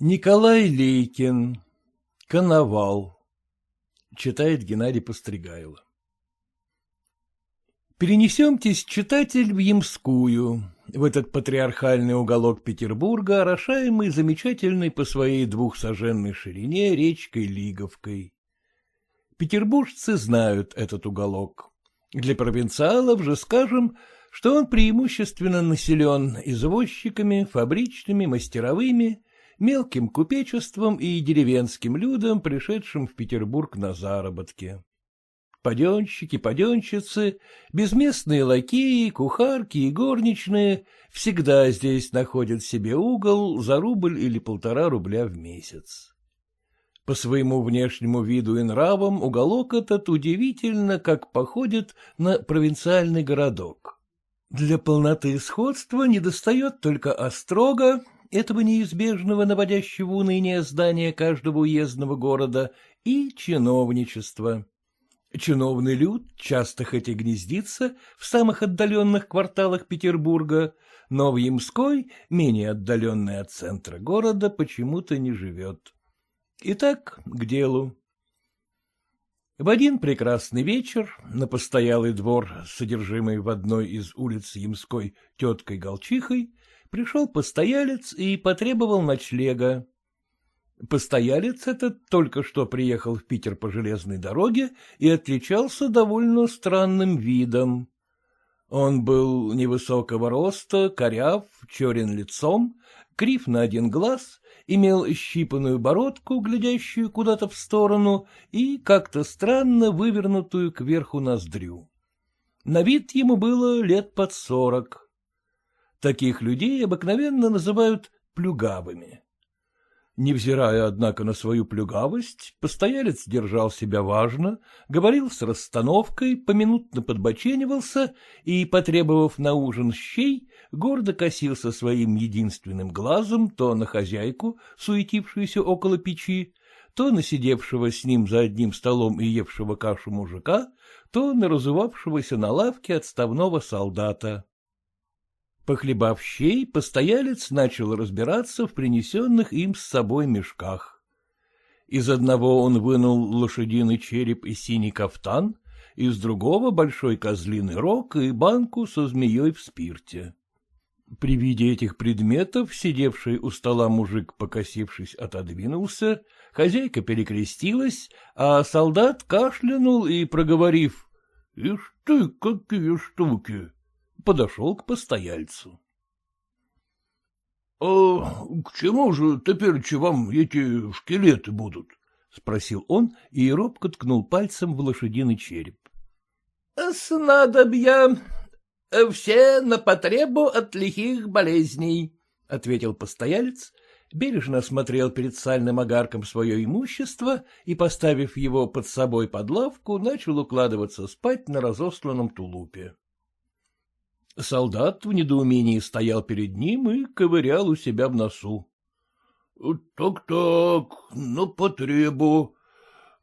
Николай Лейкин. Коновал. Читает Геннадий Постригайло. Перенесемтесь, читатель, в Ямскую, в этот патриархальный уголок Петербурга, орошаемый замечательной по своей двухсоженной ширине речкой Лиговкой. Петербуржцы знают этот уголок. Для провинциалов же скажем, что он преимущественно населен извозчиками, фабричными, мастеровыми, мелким купечеством и деревенским людом, пришедшим в Петербург на заработки. Паденщики, паденщицы, безместные лакеи, кухарки и горничные всегда здесь находят себе угол за рубль или полтора рубля в месяц. По своему внешнему виду и нравам уголок этот удивительно, как походит на провинциальный городок. Для полноты сходства недостает только острога, этого неизбежного наводящего уныние здания каждого уездного города, и чиновничества. Чиновный люд часто хоть и гнездится в самых отдаленных кварталах Петербурга, но в Ямской, менее отдаленной от центра города, почему-то не живет. Итак, к делу. В один прекрасный вечер на постоялый двор, содержимый в одной из улиц Ямской теткой Голчихой, пришел постоялец и потребовал ночлега. Постоялец этот только что приехал в Питер по железной дороге и отличался довольно странным видом. Он был невысокого роста, коряв, черен лицом, крив на один глаз, имел щипанную бородку, глядящую куда-то в сторону, и как-то странно вывернутую кверху ноздрю. На вид ему было лет под сорок. Таких людей обыкновенно называют плюгавыми. Невзирая, однако, на свою плюгавость, постоялец держал себя важно, говорил с расстановкой, поминутно подбоченивался и, потребовав на ужин щей, гордо косился своим единственным глазом то на хозяйку, суетившуюся около печи, то на сидевшего с ним за одним столом и евшего кашу мужика, то на разувавшегося на лавке отставного солдата. Похлебав щей, постоялец начал разбираться в принесенных им с собой мешках. Из одного он вынул лошадиный череп и синий кафтан, из другого — большой козлиный рог и банку со змеей в спирте. При виде этих предметов сидевший у стола мужик, покосившись, отодвинулся, хозяйка перекрестилась, а солдат кашлянул и, проговорив «Ишь ты, какие штуки!» Подошел к постояльцу. — А к чему же теперь вам эти шкелеты будут? — спросил он и робко ткнул пальцем в лошадиный череп. — Снадобья. Все на потребу от лихих болезней, — ответил постоялец, бережно осмотрел перед сальным огарком свое имущество и, поставив его под собой под лавку, начал укладываться спать на разосланном тулупе. Солдат в недоумении стоял перед ним и ковырял у себя в носу. Так — Так-так, на потребу.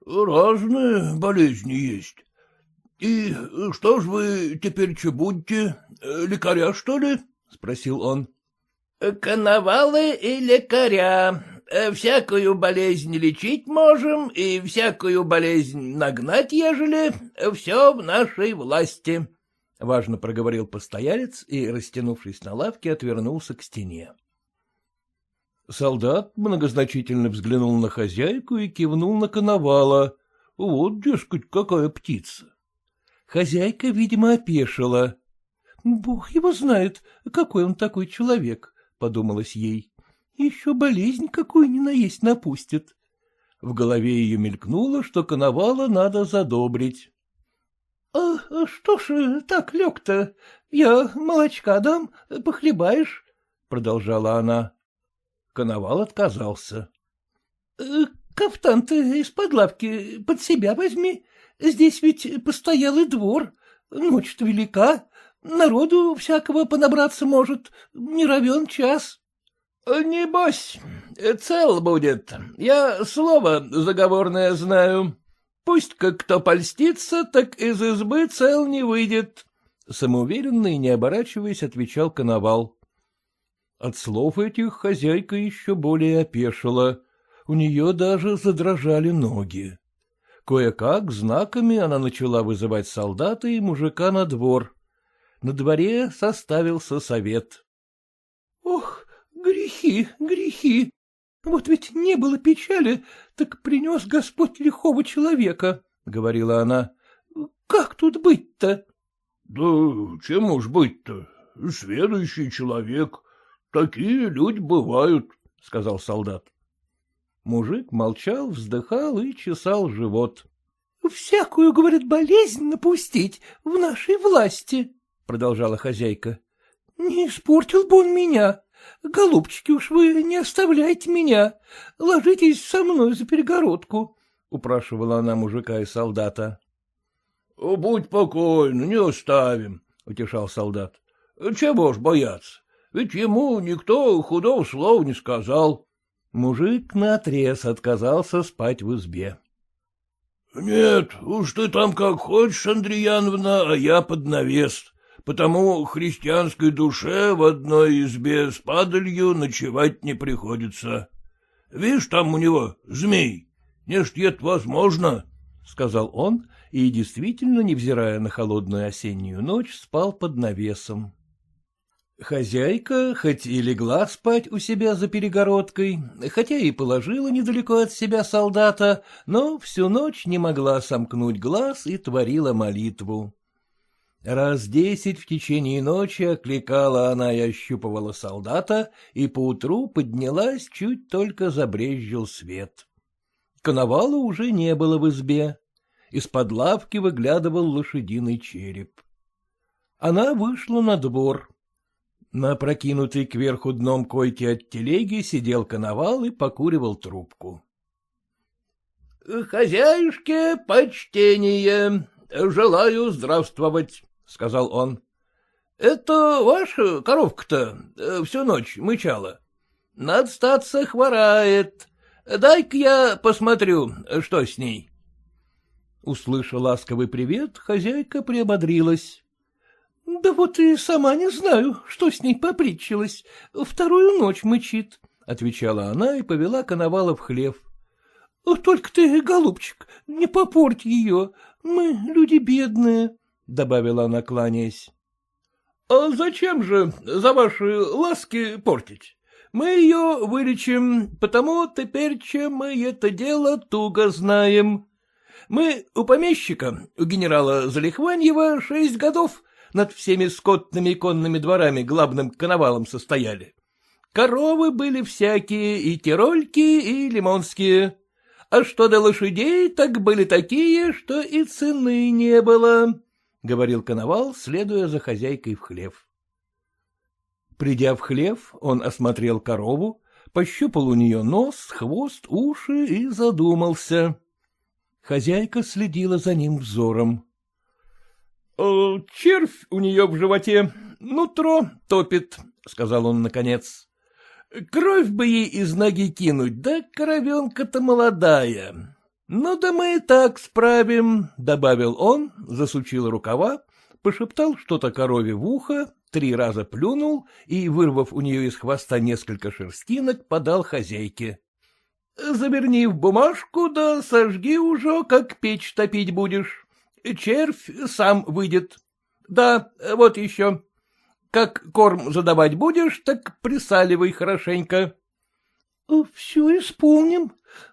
Разные болезни есть. И что ж вы теперь че будете? Лекаря, что ли? — спросил он. — Коновалы и лекаря. Всякую болезнь лечить можем, и всякую болезнь нагнать, ежели все в нашей власти, — важно проговорил постоялец и, растянувшись на лавке, отвернулся к стене. Солдат многозначительно взглянул на хозяйку и кивнул на коновала. Вот, дескать, какая птица. Хозяйка, видимо, опешила. — Бог его знает, какой он такой человек, — подумалось ей. — Еще болезнь какую ни наесть напустит. В голове ее мелькнуло, что коновала надо задобрить. — А что ж так лег-то? Я молочка дам, похлебаешь, — продолжала она. Коновал отказался. «Э, — Кафтан ты из-под лавки под себя возьми. Здесь ведь постоялый двор. Ночь-то велика. Народу всякого понабраться может. Не равен час. — Небось, цел будет. Я слово заговорное знаю, Пусть как кто польстится, так из избы цел не выйдет, — самоуверенно и не оборачиваясь отвечал Коновал. От слов этих хозяйка еще более опешила. У нее даже задрожали ноги. Кое-как знаками она начала вызывать солдата и мужика на двор. На дворе составился совет. — Ох, грехи, грехи! Вот ведь не было печали, так принес Господь лихого человека, — говорила она. — Как тут быть-то? — Да чем уж быть-то? Сведущий человек. Такие люди бывают, — сказал солдат. Мужик молчал, вздыхал и чесал живот. — Всякую, говорит, болезнь напустить в нашей власти, — продолжала хозяйка. — Не испортил бы он меня. Голубчики, уж вы не оставляйте меня. Ложитесь со мной за перегородку, — упрашивала она мужика и солдата. — Будь покойен, не оставим, — утешал солдат. — Чего ж бояться? Ведь ему никто худого слова не сказал. Мужик наотрез отказался спать в избе. — Нет, уж ты там как хочешь, Андреяновна, а я под навес. Потому христианской душе в одной избе с падалью ночевать не приходится. Видишь, там у него змей. Не ж это возможно, — сказал он, и действительно, невзирая на холодную осеннюю ночь, спал под навесом. Хозяйка, хоть и легла спать у себя за перегородкой, хотя и положила недалеко от себя солдата, но всю ночь не могла сомкнуть глаз и творила молитву. Раз десять в течение ночи окликала она и ощупывала солдата, и поутру поднялась, чуть только забрезжил свет. Коновала уже не было в избе. Из-под лавки выглядывал лошадиный череп. Она вышла на двор. На прокинутой кверху дном койки от телеги сидел коновал и покуривал трубку. — Хозяюшке почтение, желаю здравствовать, — сказал он. — Это ваша коровка-то э, всю ночь мычала. Надо статься хворает. Дай-ка я посмотрю, что с ней. Услышав ласковый привет, хозяйка приободрилась. — Да вот и сама не знаю, что с ней попритчилось. Вторую ночь мычит, — отвечала она и повела коновала в хлев. — Только ты, голубчик, не попорть ее, мы люди бедные, — добавила она, кланяясь. — А зачем же за ваши ласки портить? Мы ее вылечим, потому теперь, чем мы это дело туго знаем. Мы у помещика, у генерала Залихваньева, шесть годов над всеми скотными и конными дворами главным коновалом состояли. Коровы были всякие, и тирольки, и лимонские. А что до лошадей, так были такие, что и цены не было, — говорил коновал, следуя за хозяйкой в хлев. Придя в хлев, он осмотрел корову, пощупал у нее нос, хвост, уши и задумался. Хозяйка следила за ним взором. «Э, — Червь у нее в животе, нутро топит, — сказал он наконец. — Кровь бы ей из ноги кинуть, да коровенка-то молодая. Ну да мы и так справим, — добавил он, засучил рукава, пошептал что-то корове в ухо, три раза плюнул и, вырвав у нее из хвоста несколько шерстинок, подал хозяйке. — Заверни в бумажку, да сожги уже, как печь топить будешь. Червь сам выйдет. Да, вот еще. Как корм задавать будешь, так присаливай хорошенько. — Все исполним.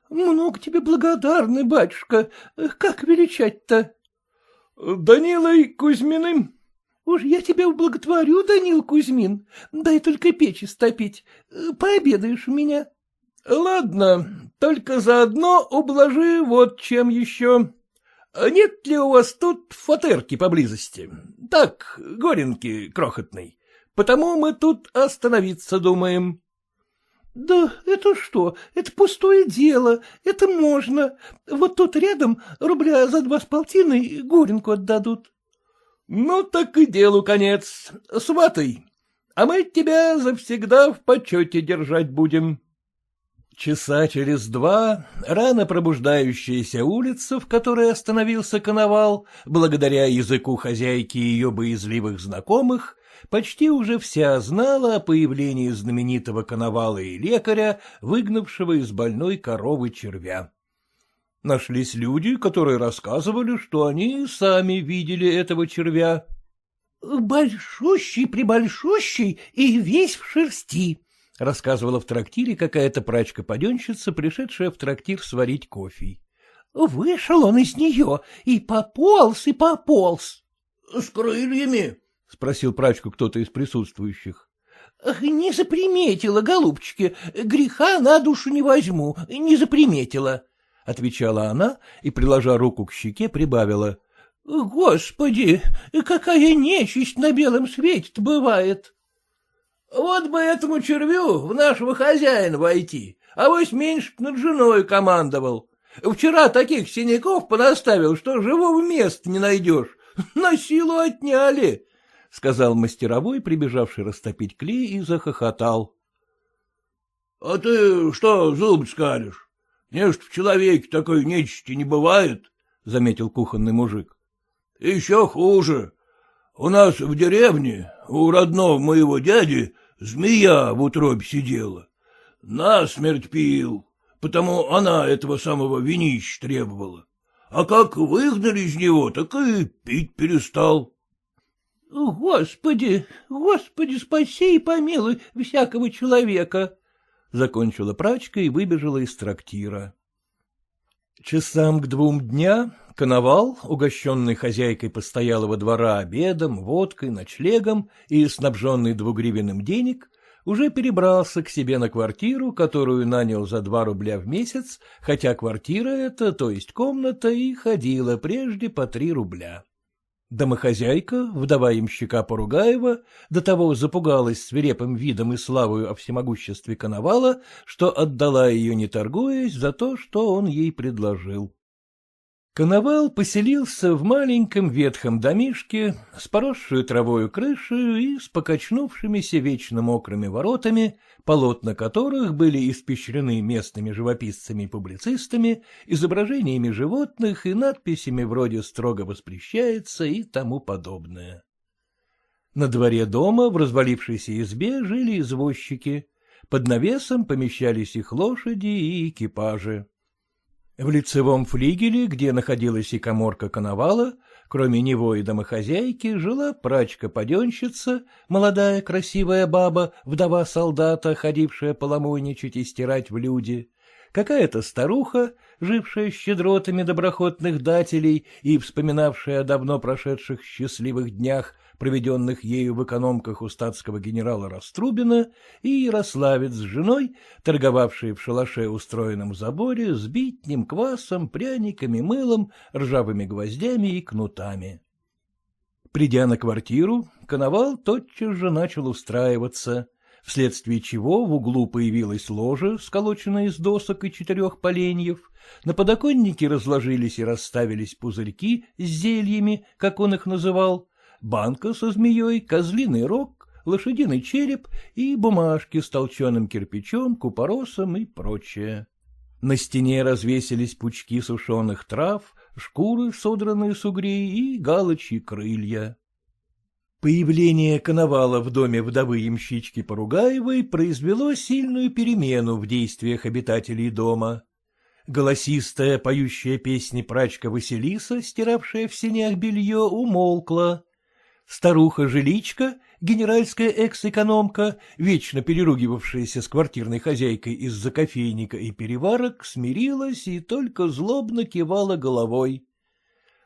Много тебе благодарны, батюшка. Как величать-то? — Данилой Кузьминым. — Уж я тебя ублаготворю, Данил Кузьмин. Дай только печь стопить. Пообедаешь у меня. — Ладно, только заодно ублажи вот чем еще. Нет ли у вас тут фатерки поблизости? Так, горенки крохотной. Потому мы тут остановиться думаем. — Да это что? Это пустое дело. Это можно. Вот тут рядом рубля за два с полтиной горенку отдадут. — Ну так и делу конец. Сватай. А мы тебя завсегда в почете держать будем. Часа через два рано пробуждающаяся улица, в которой остановился коновал, благодаря языку хозяйки и ее боязливых знакомых, почти уже вся знала о появлении знаменитого коновала и лекаря, выгнавшего из больной коровы червя. Нашлись люди, которые рассказывали, что они сами видели этого червя. — Большущий-пребольшущий и весь в шерсти, — рассказывала в трактире какая-то прачка-паденщица, пришедшая в трактир сварить кофе. — Вышел он из нее и пополз, и пополз. — С крыльями? — спросил прачку кто-то из присутствующих. — Не заприметила, голубчики, греха на душу не возьму, не заприметила, — отвечала она и, приложа руку к щеке, прибавила. — Господи, какая нечисть на белом свете бывает! Вот бы этому червю в нашего хозяина войти, а вось меньше над женой командовал. Вчера таких синяков понаставил, что живого места не найдешь. На силу отняли, — сказал мастеровой, прибежавший растопить клей, и захохотал. — А ты что зуб скалишь? Нечто в человеке такой нечисти не бывает, — заметил кухонный мужик. — Еще хуже. У нас в деревне, у родного моего дяди, змея в утробе сидела. Насмерть пил, потому она этого самого винища требовала. А как выгнали из него, так и пить перестал. — Господи, Господи, спаси и помилуй всякого человека! — закончила прачка и выбежала из трактира. Часам к двум дня Коновал, угощенный хозяйкой постоялого двора обедом, водкой, ночлегом и снабженный двугривенным денег, уже перебрался к себе на квартиру, которую нанял за два рубля в месяц, хотя квартира эта, то есть комната, и ходила прежде по три рубля. Домохозяйка, вдова имщика Поругаева, до того запугалась свирепым видом и славою о всемогуществе Коновала, что отдала ее, не торгуясь, за то, что он ей предложил. Коновал поселился в маленьком ветхом домишке с поросшую травою крышей и с покачнувшимися вечно мокрыми воротами, полотна которых были испещрены местными живописцами и публицистами, изображениями животных и надписями вроде «строго воспрещается» и тому подобное. На дворе дома в развалившейся избе жили извозчики, под навесом помещались их лошади и экипажи. В лицевом флигеле, где находилась и коморка коновала, кроме него и домохозяйки, жила прачка-паденщица, молодая красивая баба, вдова солдата, ходившая поломойничать и стирать в люди, какая-то старуха, жившая щедротами доброхотных дателей и вспоминавшая о давно прошедших счастливых днях, проведенных ею в экономках у статского генерала Раструбина, и Ярославец с женой, торговавшие в шалаше, устроенном заборе, с битнем, квасом, пряниками, мылом, ржавыми гвоздями и кнутами. Придя на квартиру, Коновал тотчас же начал устраиваться, вследствие чего в углу появилась ложа, сколоченная из досок и четырех поленьев, на подоконнике разложились и расставились пузырьки с зельями, как он их называл, банка со змеей, козлиный рог, лошадиный череп и бумажки с толченым кирпичом, купоросом и прочее. На стене развесились пучки сушеных трав, шкуры, содранные с угрей, и галочьи крылья. Появление коновала в доме вдовы ямщички Поругаевой произвело сильную перемену в действиях обитателей дома. Голосистая, поющая песни прачка Василиса, стиравшая в сенях белье, умолкла. Старуха-жиличка, генеральская экс-экономка, вечно переругивавшаяся с квартирной хозяйкой из-за кофейника и переварок, смирилась и только злобно кивала головой.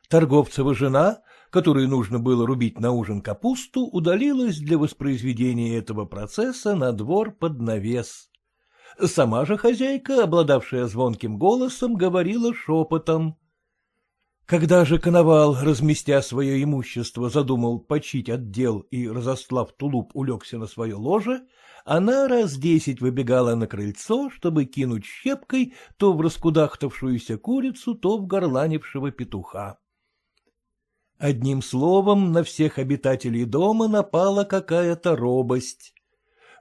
Торговцева жена, которой нужно было рубить на ужин капусту, удалилась для воспроизведения этого процесса на двор под навес. Сама же хозяйка, обладавшая звонким голосом, говорила шепотом. Когда же Коновал, разместя свое имущество, задумал почить отдел и, разослав тулуп, улегся на свое ложе, она раз десять выбегала на крыльцо, чтобы кинуть щепкой то в раскудахтавшуюся курицу, то в горланившего петуха. Одним словом, на всех обитателей дома напала какая-то робость.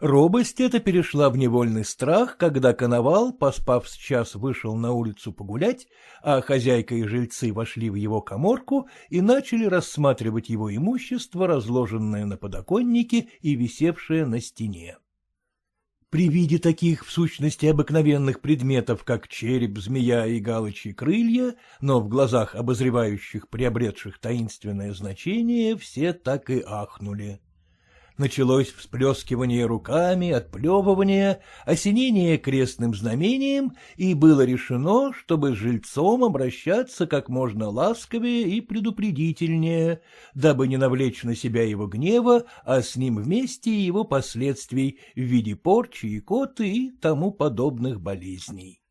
Робость эта перешла в невольный страх, когда коновал, поспав с час, вышел на улицу погулять, а хозяйка и жильцы вошли в его коморку и начали рассматривать его имущество, разложенное на подоконнике и висевшее на стене. При виде таких, в сущности, обыкновенных предметов, как череп, змея и галочьи крылья, но в глазах обозревающих, приобретших таинственное значение, все так и ахнули. Началось всплескивание руками, отплевывание, осенение крестным знамением, и было решено, чтобы с жильцом обращаться как можно ласковее и предупредительнее, дабы не навлечь на себя его гнева, а с ним вместе его последствий в виде порчи, и коты и тому подобных болезней.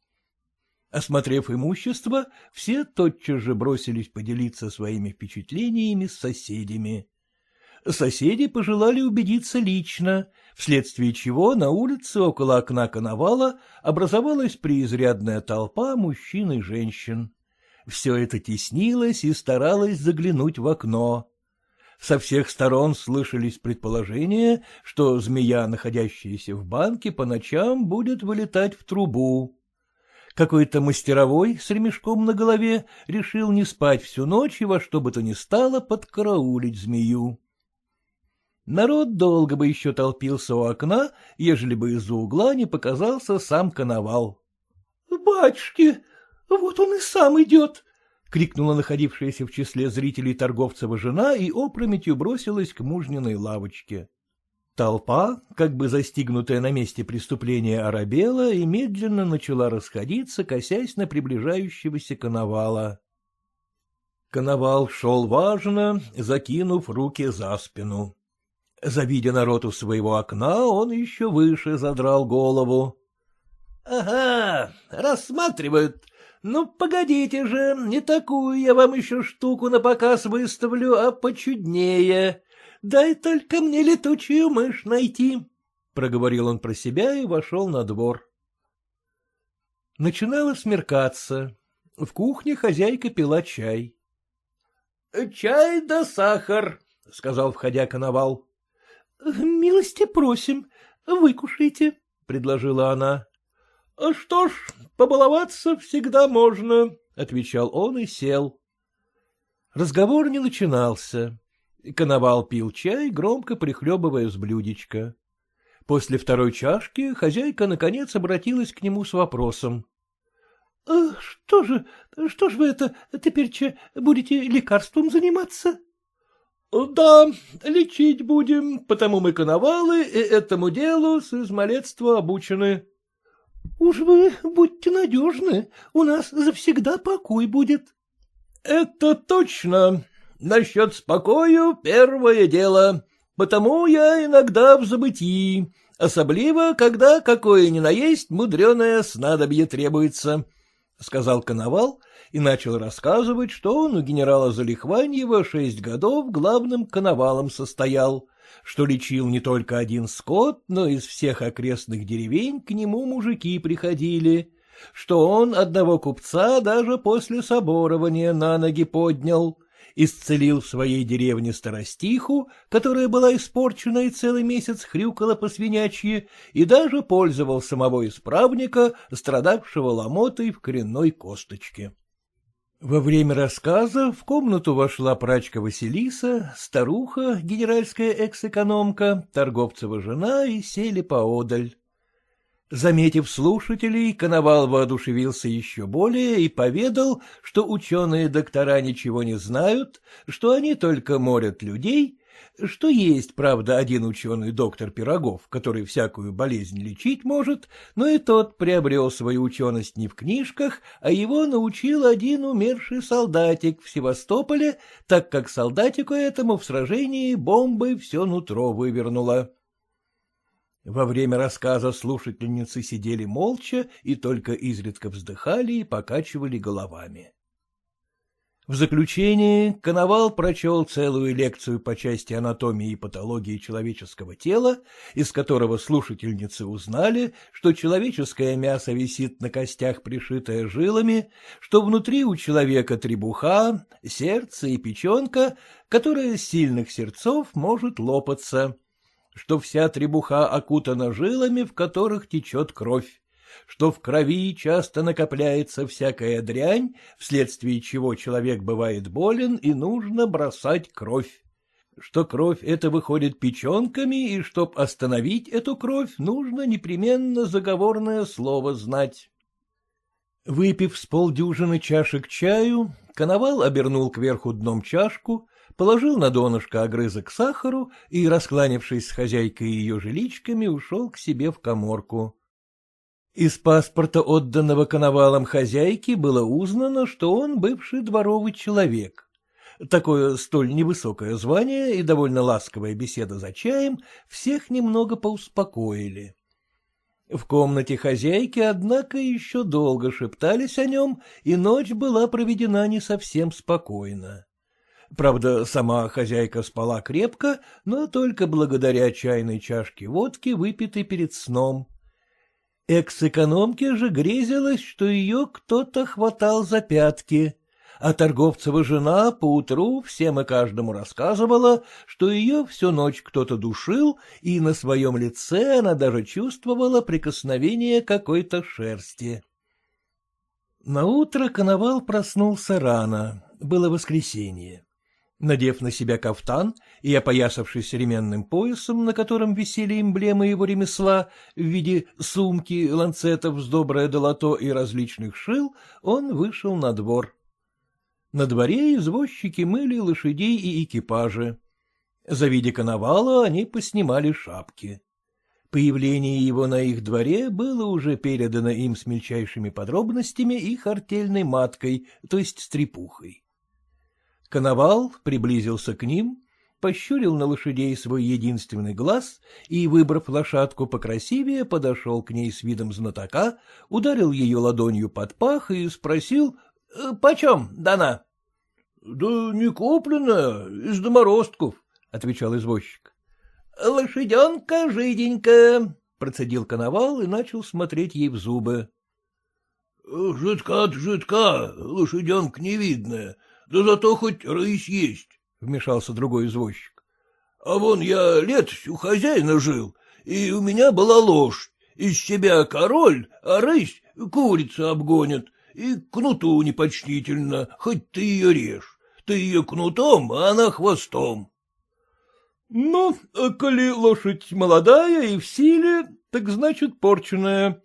Осмотрев имущество, все тотчас же бросились поделиться своими впечатлениями с соседями соседи пожелали убедиться лично, вследствие чего на улице около окна коновала образовалась преизрядная толпа мужчин и женщин. Все это теснилось и старалось заглянуть в окно. Со всех сторон слышались предположения, что змея, находящаяся в банке, по ночам будет вылетать в трубу. Какой-то мастеровой с ремешком на голове решил не спать всю ночь и во что бы то ни стало подкараулить змею. Народ долго бы еще толпился у окна, ежели бы из-за угла не показался сам коновал. — Батюшки, вот он и сам идет! — крикнула находившаяся в числе зрителей торговцева жена и опрометью бросилась к мужниной лавочке. Толпа, как бы застигнутая на месте преступления Арабела, и медленно начала расходиться, косясь на приближающегося коновала. Коновал шел важно, закинув руки за спину. Завидя народ у своего окна, он еще выше задрал голову. — Ага, рассматривают. Ну, погодите же, не такую я вам еще штуку на показ выставлю, а почуднее. Дай только мне летучую мышь найти, — проговорил он про себя и вошел на двор. Начинало смеркаться. В кухне хозяйка пила чай. — Чай да сахар, — сказал, входя коновал. — Милости просим, выкушайте, — предложила она. — Что ж, побаловаться всегда можно, — отвечал он и сел. Разговор не начинался. Коновал пил чай, громко прихлебывая с блюдечка. После второй чашки хозяйка, наконец, обратилась к нему с вопросом. — Что же, что ж вы это теперь будете лекарством заниматься? —— Да, лечить будем, потому мы коновалы и этому делу с измалетства обучены. — Уж вы будьте надежны, у нас завсегда покой будет. — Это точно. Насчет спокою первое дело, потому я иногда в забытии, особливо, когда какое ни наесть мудреное снадобье требуется, — сказал коновал и начал рассказывать, что он у генерала Залихваньева шесть годов главным коновалом состоял, что лечил не только один скот, но из всех окрестных деревень к нему мужики приходили, что он одного купца даже после соборования на ноги поднял, исцелил в своей деревне старостиху, которая была испорчена и целый месяц хрюкала по свинячьи, и даже пользовал самого исправника, страдавшего ломотой в коренной косточке. Во время рассказа в комнату вошла прачка Василиса, старуха, генеральская экс-экономка, торговцева жена и сели поодаль. Заметив слушателей, Коновал воодушевился еще более и поведал, что ученые-доктора ничего не знают, что они только морят людей, что есть, правда, один ученый-доктор Пирогов, который всякую болезнь лечить может, но и тот приобрел свою ученость не в книжках, а его научил один умерший солдатик в Севастополе, так как солдатику этому в сражении бомбой все нутро вывернуло. Во время рассказа слушательницы сидели молча и только изредка вздыхали и покачивали головами. В заключение Коновал прочел целую лекцию по части анатомии и патологии человеческого тела, из которого слушательницы узнали, что человеческое мясо висит на костях, пришитое жилами, что внутри у человека требуха, сердце и печенка, которая с сильных сердцов может лопаться, что вся требуха окутана жилами, в которых течет кровь, что в крови часто накопляется всякая дрянь, вследствие чего человек бывает болен и нужно бросать кровь, что кровь эта выходит печенками, и чтоб остановить эту кровь, нужно непременно заговорное слово знать. Выпив с полдюжины чашек чаю, коновал обернул кверху дном чашку, положил на донышко огрызок сахару и, раскланившись с хозяйкой и ее жиличками, ушел к себе в коморку. Из паспорта, отданного коновалом хозяйки, было узнано, что он бывший дворовый человек. Такое столь невысокое звание и довольно ласковая беседа за чаем всех немного поуспокоили. В комнате хозяйки, однако, еще долго шептались о нем, и ночь была проведена не совсем спокойно. Правда, сама хозяйка спала крепко, но только благодаря чайной чашке водки, выпитой перед сном. Экс-экономке же грезилось, что ее кто-то хватал за пятки, а торговцева жена поутру всем и каждому рассказывала, что ее всю ночь кто-то душил, и на своем лице она даже чувствовала прикосновение какой-то шерсти. Наутро коновал проснулся рано, было воскресенье. Надев на себя кафтан и опоясавшись ременным поясом, на котором висели эмблемы его ремесла в виде сумки, ланцетов с доброе долото и различных шил, он вышел на двор. На дворе извозчики мыли лошадей и экипажи. Завидя коновала, они поснимали шапки. Появление его на их дворе было уже передано им с мельчайшими подробностями и артельной маткой, то есть стрепухой. Коновал приблизился к ним, пощурил на лошадей свой единственный глаз и, выбрав лошадку покрасивее, подошел к ней с видом знатока, ударил ее ладонью под пах и спросил, «Э, — Почем дана? — Да не купленная, из доморостков, — отвечал извозчик. — Лошаденка жиденькая, — процедил коновал и начал смотреть ей в зубы. — Жидка-то жидка, лошаденка невидная, да зато хоть рысь есть, — вмешался другой извозчик. — А вон я лет у хозяина жил, и у меня была лошадь. Из себя король, а рысь курица обгонит, и кнуту непочтительно, хоть ты ее режь. Ты ее кнутом, а она хвостом. — Ну, коли лошадь молодая и в силе, так значит порченная.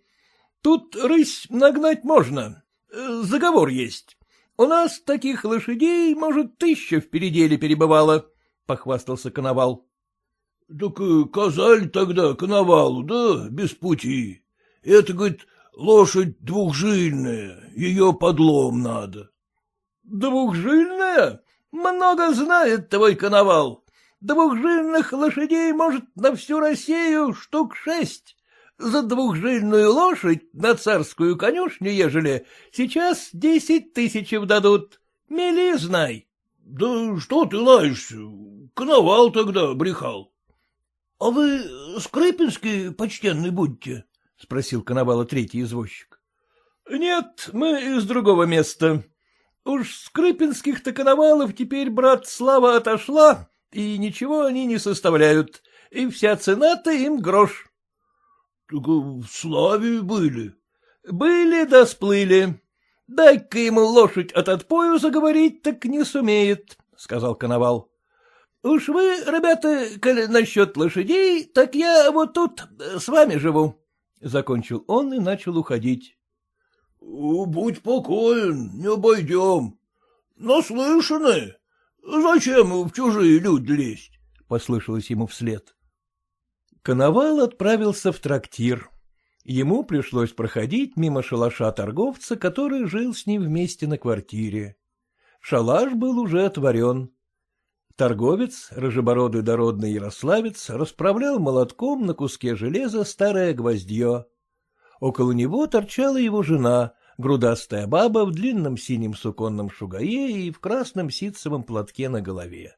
Тут рысь нагнать можно, заговор есть. У нас таких лошадей, может, тысяча в переделе перебывала, — похвастался коновал. — Так э, казаль тогда коновалу, да, без пути. Это, говорит, лошадь двухжильная, ее подлом надо. — Двухжильная? Много знает твой коновал. Двухжильных лошадей, может, на всю Россию штук шесть. За двухжильную лошадь на царскую конюшню, ежели, сейчас десять тысяч дадут. Мели, знай. — Да что ты лаешься? Коновал тогда брехал. — А вы Скрипинский почтенный будете? — спросил коновала третий извозчик. — Нет, мы из другого места. Уж Скрипинских-то коновалов теперь, брат, слава отошла, и ничего они не составляют, и вся цена-то им грош. — в славе были. — Были да сплыли. Дай-ка ему лошадь от отпою заговорить, так не сумеет, — сказал коновал. — Уж вы, ребята, коли насчет лошадей, так я вот тут с вами живу, — закончил он и начал уходить. — Будь покоен, не обойдем. Наслышаны. Зачем в чужие люди лезть? — послышалось ему вслед. Коновал отправился в трактир. Ему пришлось проходить мимо шалаша торговца, который жил с ним вместе на квартире. Шалаш был уже отворен. Торговец, рыжебородый дородный ярославец, расправлял молотком на куске железа старое гвоздье. Около него торчала его жена, грудастая баба в длинном синем суконном шугае и в красном ситцевом платке на голове.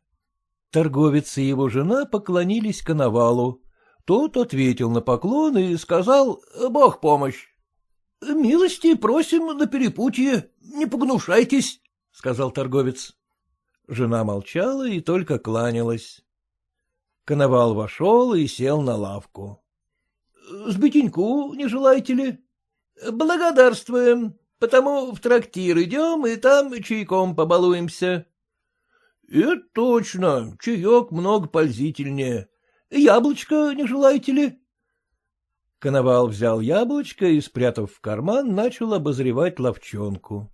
Торговец и его жена поклонились коновалу. Тот ответил на поклон и сказал «Бог помощь». — Милости просим на перепутье, не погнушайтесь, — сказал торговец. Жена молчала и только кланялась. Коновал вошел и сел на лавку. — С бетеньку не желаете ли? — Благодарствуем, потому в трактир идем и там чайком побалуемся. — Это точно, чаек много пользительнее. Яблочко не желаете ли? Коновал взял яблочко и, спрятав в карман, начал обозревать ловчонку.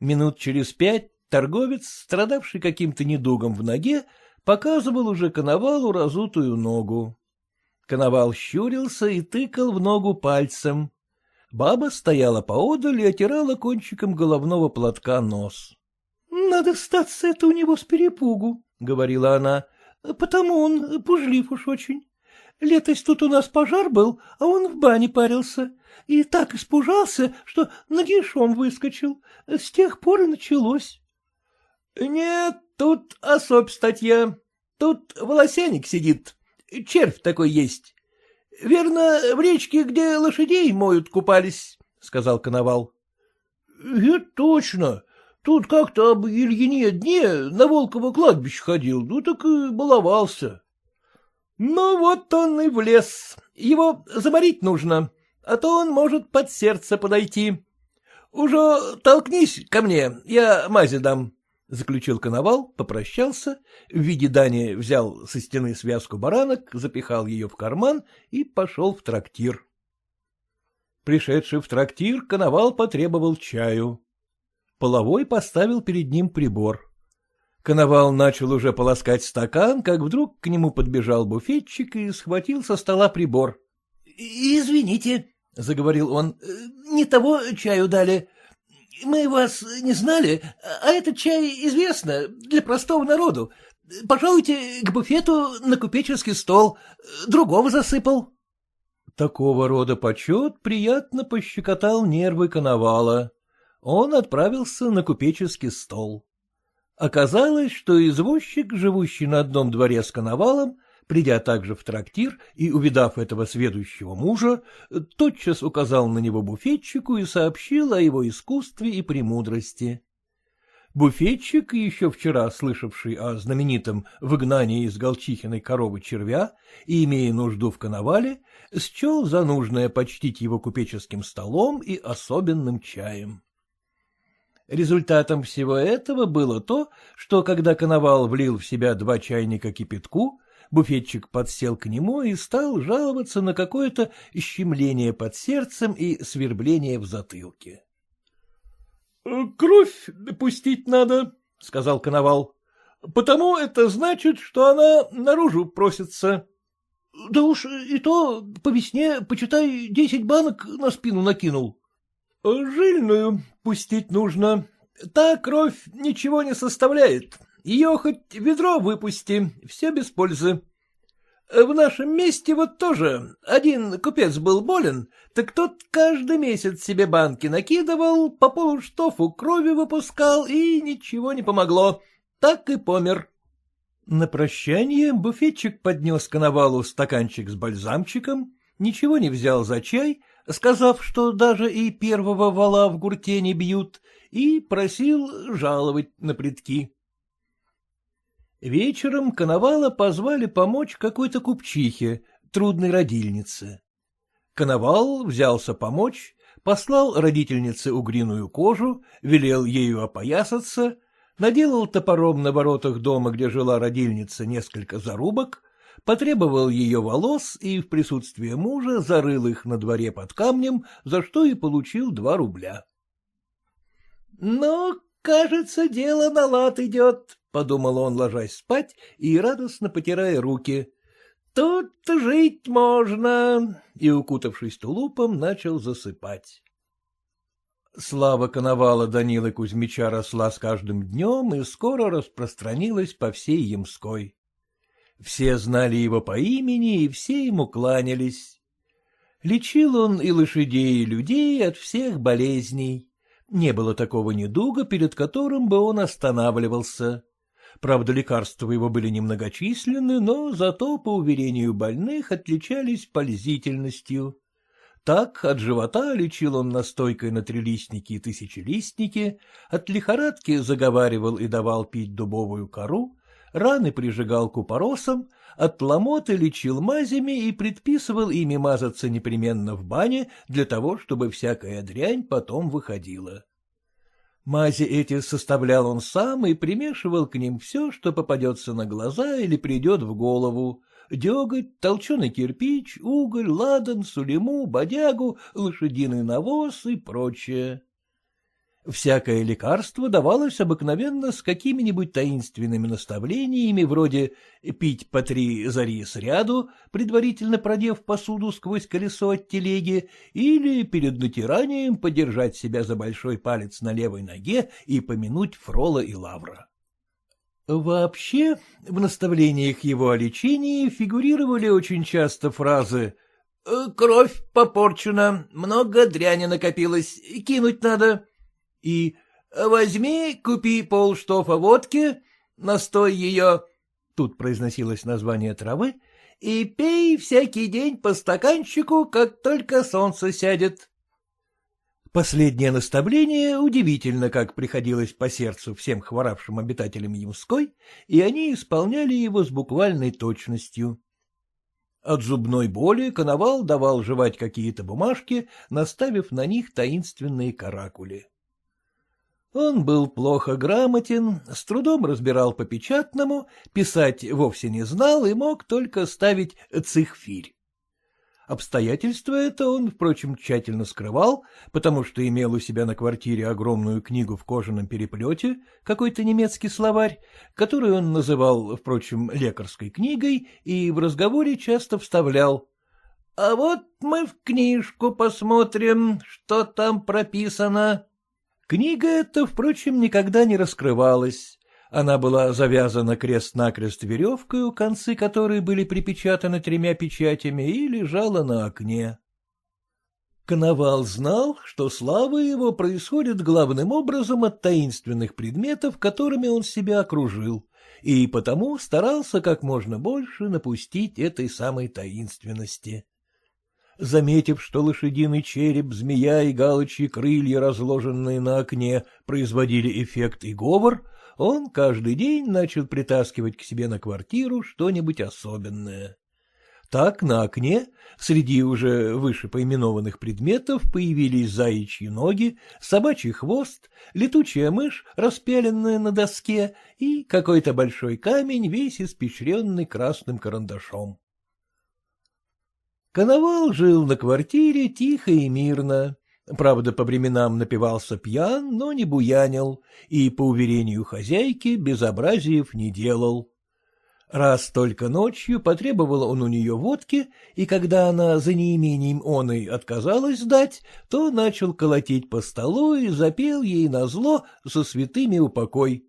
Минут через пять торговец, страдавший каким-то недугом в ноге, показывал уже коновалу разутую ногу. Коновал щурился и тыкал в ногу пальцем. Баба стояла поодаль и отирала кончиком головного платка нос. — Надо статься это у него с перепугу, — говорила она, — потому он пужлив уж очень. Летось тут у нас пожар был, а он в бане парился. И так испужался, что нагишом выскочил. С тех пор и началось. — Нет, тут особь статья. Тут волосяник сидит. Червь такой есть. Верно, в речке, где лошадей моют, купались, — сказал Коновал. — Это точно. Тут как-то об Ильине дне на Волково кладбище ходил, ну так и баловался. Ну вот он и влез. Его заморить нужно, а то он может под сердце подойти. Уже толкнись ко мне, я мази дам. — заключил коновал, попрощался, в виде дани взял со стены связку баранок, запихал ее в карман и пошел в трактир. Пришедший в трактир, коновал потребовал чаю. Половой поставил перед ним прибор. Коновал начал уже полоскать стакан, как вдруг к нему подбежал буфетчик и схватил со стола прибор. — Извините, — заговорил он, — не того чаю дали. Мы вас не знали, а этот чай известно для простого народу. Пожалуйте к буфету на купеческий стол. Другого засыпал. Такого рода почет приятно пощекотал нервы коновала. Он отправился на купеческий стол. Оказалось, что извозчик, живущий на одном дворе с коновалом, придя также в трактир и увидав этого сведущего мужа, тотчас указал на него буфетчику и сообщил о его искусстве и премудрости. Буфетчик, еще вчера слышавший о знаменитом выгнании из Голчихиной коровы червя и имея нужду в коновале, счел за нужное почтить его купеческим столом и особенным чаем. Результатом всего этого было то, что когда коновал влил в себя два чайника кипятку, Буфетчик подсел к нему и стал жаловаться на какое-то щемление под сердцем и свербление в затылке. — Кровь пустить надо, — сказал Коновал. — Потому это значит, что она наружу просится. — Да уж и то по весне, почитай, десять банок на спину накинул. — Жильную пустить нужно. Та кровь ничего не составляет, ее хоть ведро выпусти, все без пользы. В нашем месте вот тоже один купец был болен, так тот каждый месяц себе банки накидывал, по полуштофу крови выпускал, и ничего не помогло. Так и помер. На прощание буфетчик поднес к навалу стаканчик с бальзамчиком, ничего не взял за чай, сказав, что даже и первого вала в гурте не бьют, и просил жаловать на плитки. Вечером Коновала позвали помочь какой-то купчихе, трудной родильнице. Коновал взялся помочь, послал родительнице угриную кожу, велел ею опоясаться, наделал топором на воротах дома, где жила родильница, несколько зарубок, потребовал ее волос и в присутствии мужа зарыл их на дворе под камнем, за что и получил два рубля. — Ну, кажется, дело на лад идет, — подумал он, ложась спать и радостно потирая руки. тут жить можно, и, укутавшись тулупом, начал засыпать. Слава коновала Данилы Кузьмича росла с каждым днем и скоро распространилась по всей Ямской. Все знали его по имени, и все ему кланялись. Лечил он и лошадей, и людей от всех болезней. Не было такого недуга, перед которым бы он останавливался. Правда, лекарства его были немногочисленны, но зато, по уверению больных, отличались пользительностью. Так от живота лечил он настойкой на трилистники и тысячелистники, от лихорадки заговаривал и давал пить дубовую кору, раны прижигал купоросом, от ломоты лечил мазями и предписывал ими мазаться непременно в бане для того, чтобы всякая дрянь потом выходила. Мази эти составлял он сам и примешивал к ним все, что попадется на глаза или придет в голову. Деготь, толченый кирпич, уголь, ладан, сулиму, бодягу, лошадиный навоз и прочее. Всякое лекарство давалось обыкновенно с какими-нибудь таинственными наставлениями, вроде пить по три зари сряду, предварительно продев посуду сквозь колесо от телеги, или перед натиранием подержать себя за большой палец на левой ноге и помянуть фрола и лавра. Вообще, в наставлениях его о лечении фигурировали очень часто фразы «Кровь попорчена, много дряни накопилось, кинуть надо» и «возьми, купи полштофа водки, настой ее», тут произносилось название травы, и пей всякий день по стаканчику, как только солнце сядет. Последнее наставление удивительно, как приходилось по сердцу всем хворавшим обитателям Ямской, и они исполняли его с буквальной точностью. От зубной боли коновал давал жевать какие-то бумажки, наставив на них таинственные каракули. Он был плохо грамотен, с трудом разбирал по печатному, писать вовсе не знал и мог только ставить цихфирь. Обстоятельство это он, впрочем, тщательно скрывал, потому что имел у себя на квартире огромную книгу в кожаном переплете, какой-то немецкий словарь, который он называл, впрочем, лекарской книгой и в разговоре часто вставлял. «А вот мы в книжку посмотрим, что там прописано». Книга эта, впрочем, никогда не раскрывалась. Она была завязана крест-накрест веревкой, у концы которой были припечатаны тремя печатями, и лежала на окне. Коновал знал, что слава его происходит главным образом от таинственных предметов, которыми он себя окружил, и потому старался как можно больше напустить этой самой таинственности. Заметив, что лошадиный череп, змея и галочьи крылья, разложенные на окне, производили эффект и говор, он каждый день начал притаскивать к себе на квартиру что-нибудь особенное. Так на окне, среди уже выше поименованных предметов, появились заячьи ноги, собачий хвост, летучая мышь, распяленная на доске, и какой-то большой камень, весь испещренный красным карандашом. Коновал жил на квартире тихо и мирно. Правда, по временам напивался пьян, но не буянил, и, по уверению хозяйки, безобразиев не делал. Раз только ночью потребовал он у нее водки, и когда она за неимением оной отказалась дать, то начал колотить по столу и запел ей назло со святыми упокой.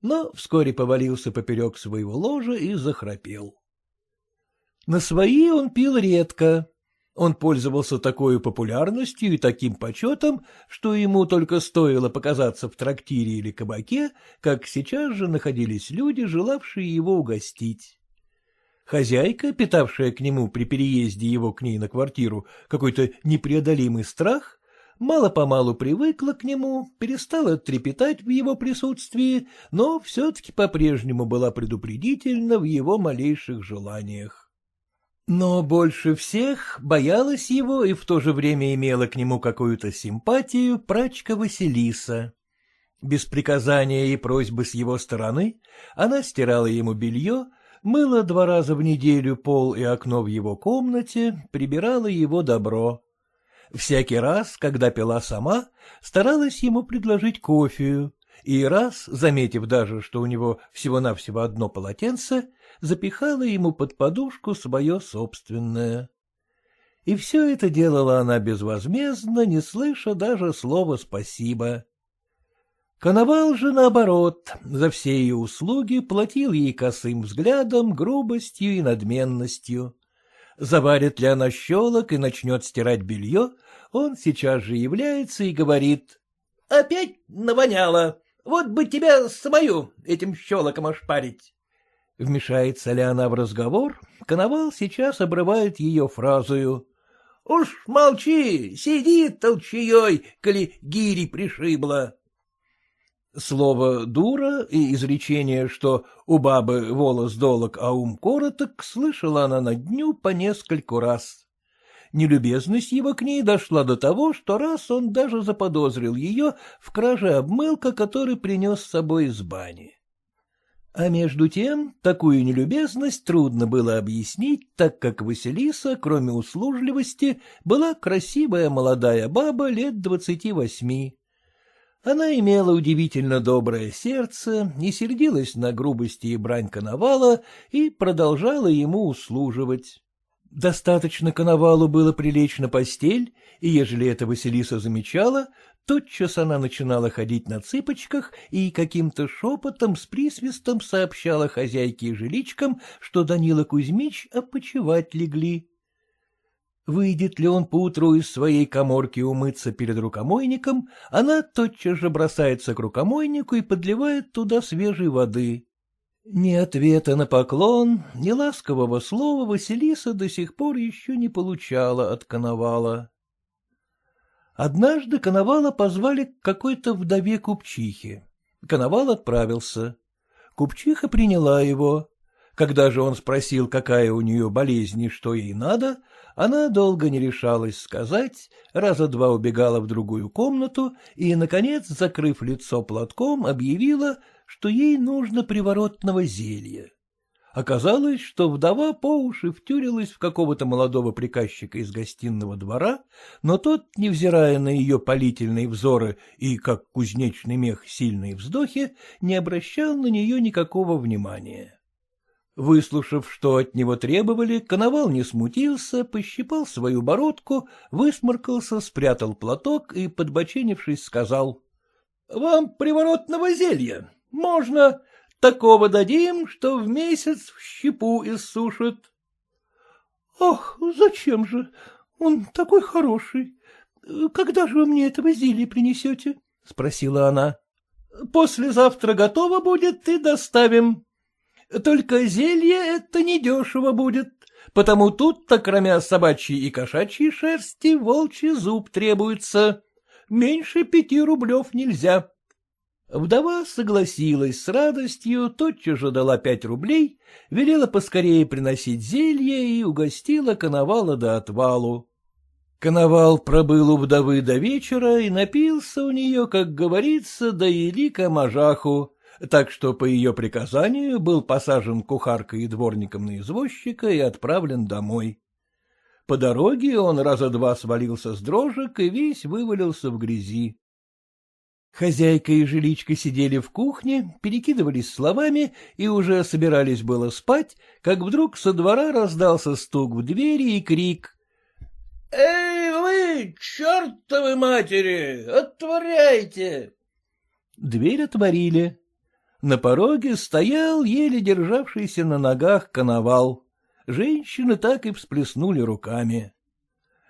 Но вскоре повалился поперек своего ложа и захрапел. На свои он пил редко. Он пользовался такой популярностью и таким почетом, что ему только стоило показаться в трактире или кабаке, как сейчас же находились люди, желавшие его угостить. Хозяйка, питавшая к нему при переезде его к ней на квартиру какой-то непреодолимый страх, мало-помалу привыкла к нему, перестала трепетать в его присутствии, но все-таки по-прежнему была предупредительна в его малейших желаниях. Но больше всех боялась его и в то же время имела к нему какую-то симпатию прачка Василиса. Без приказания и просьбы с его стороны она стирала ему белье, мыла два раза в неделю пол и окно в его комнате, прибирала его добро. Всякий раз, когда пила сама, старалась ему предложить кофею, и раз, заметив даже, что у него всего-навсего одно полотенце, запихала ему под подушку свое собственное. И все это делала она безвозмездно, не слыша даже слова «спасибо». Коновал же, наоборот, за все ее услуги платил ей косым взглядом, грубостью и надменностью. Заварит ли она щелок и начнет стирать белье, он сейчас же является и говорит. — Опять навоняло. Вот бы тебя самую этим щелоком ошпарить. Вмешается ли она в разговор, Коновал сейчас обрывает ее фразою. — Уж молчи, сиди толчеей, коли гири пришибла. Слово «дура» и изречение, что у бабы волос долог, а ум короток, слышала она на дню по нескольку раз. Нелюбезность его к ней дошла до того, что раз он даже заподозрил ее в краже обмылка, который принес с собой из бани. А между тем, такую нелюбезность трудно было объяснить, так как Василиса, кроме услужливости, была красивая молодая баба лет двадцати восьми. Она имела удивительно доброе сердце, не сердилась на грубости и брань коновала и продолжала ему услуживать. Достаточно коновалу было прилечь на постель, и ежели это Василиса замечала, тотчас она начинала ходить на цыпочках и каким-то шепотом с присвистом сообщала хозяйке и жиличкам, что Данила Кузьмич опочивать легли. Выйдет ли он поутру из своей коморки умыться перед рукомойником, она тотчас же бросается к рукомойнику и подливает туда свежей воды. Ни ответа на поклон, ни ласкового слова Василиса до сих пор еще не получала от Коновала. Однажды Коновала позвали к какой-то вдове купчихе. Коновал отправился. Купчиха приняла его. Когда же он спросил, какая у нее болезнь и что ей надо, она долго не решалась сказать, раза два убегала в другую комнату и, наконец, закрыв лицо платком, объявила, что ей нужно приворотного зелья. Оказалось, что вдова по уши втюрилась в какого-то молодого приказчика из гостиного двора, но тот, невзирая на ее полительные взоры и, как кузнечный мех, сильные вздохи, не обращал на нее никакого внимания. Выслушав, что от него требовали, коновал не смутился, пощипал свою бородку, высморкался, спрятал платок и, подбоченившись, сказал. — Вам приворотного зелья. Можно. Такого дадим, что в месяц в щепу иссушит. — Ах, зачем же? Он такой хороший. Когда же вы мне этого зелья принесете? — спросила она. — Послезавтра готово будет и доставим. Только зелье это недешево будет, потому тут-то, кроме собачьей и кошачьей шерсти, волчий зуб требуется. Меньше пяти рублев нельзя. Вдова согласилась с радостью, тотчас же дала пять рублей, велела поскорее приносить зелье и угостила коновала до отвалу. Коновал пробыл у вдовы до вечера и напился у нее, как говорится, до елика мажаху, так что по ее приказанию был посажен кухаркой и дворником на извозчика и отправлен домой. По дороге он раза два свалился с дрожек и весь вывалился в грязи. Хозяйка и жиличка сидели в кухне, перекидывались словами и уже собирались было спать, как вдруг со двора раздался стук в двери и крик. — Эй вы, чертовы матери, отворяйте! Дверь отворили. На пороге стоял еле державшийся на ногах коновал. Женщины так и всплеснули руками.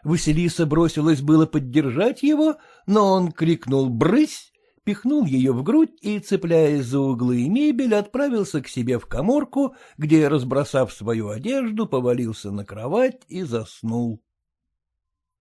Василиса бросилась было поддержать его, но он крикнул «Брысь!» Пихнул ее в грудь и, цепляясь за углы и мебель, отправился к себе в коморку, где, разбросав свою одежду, повалился на кровать и заснул.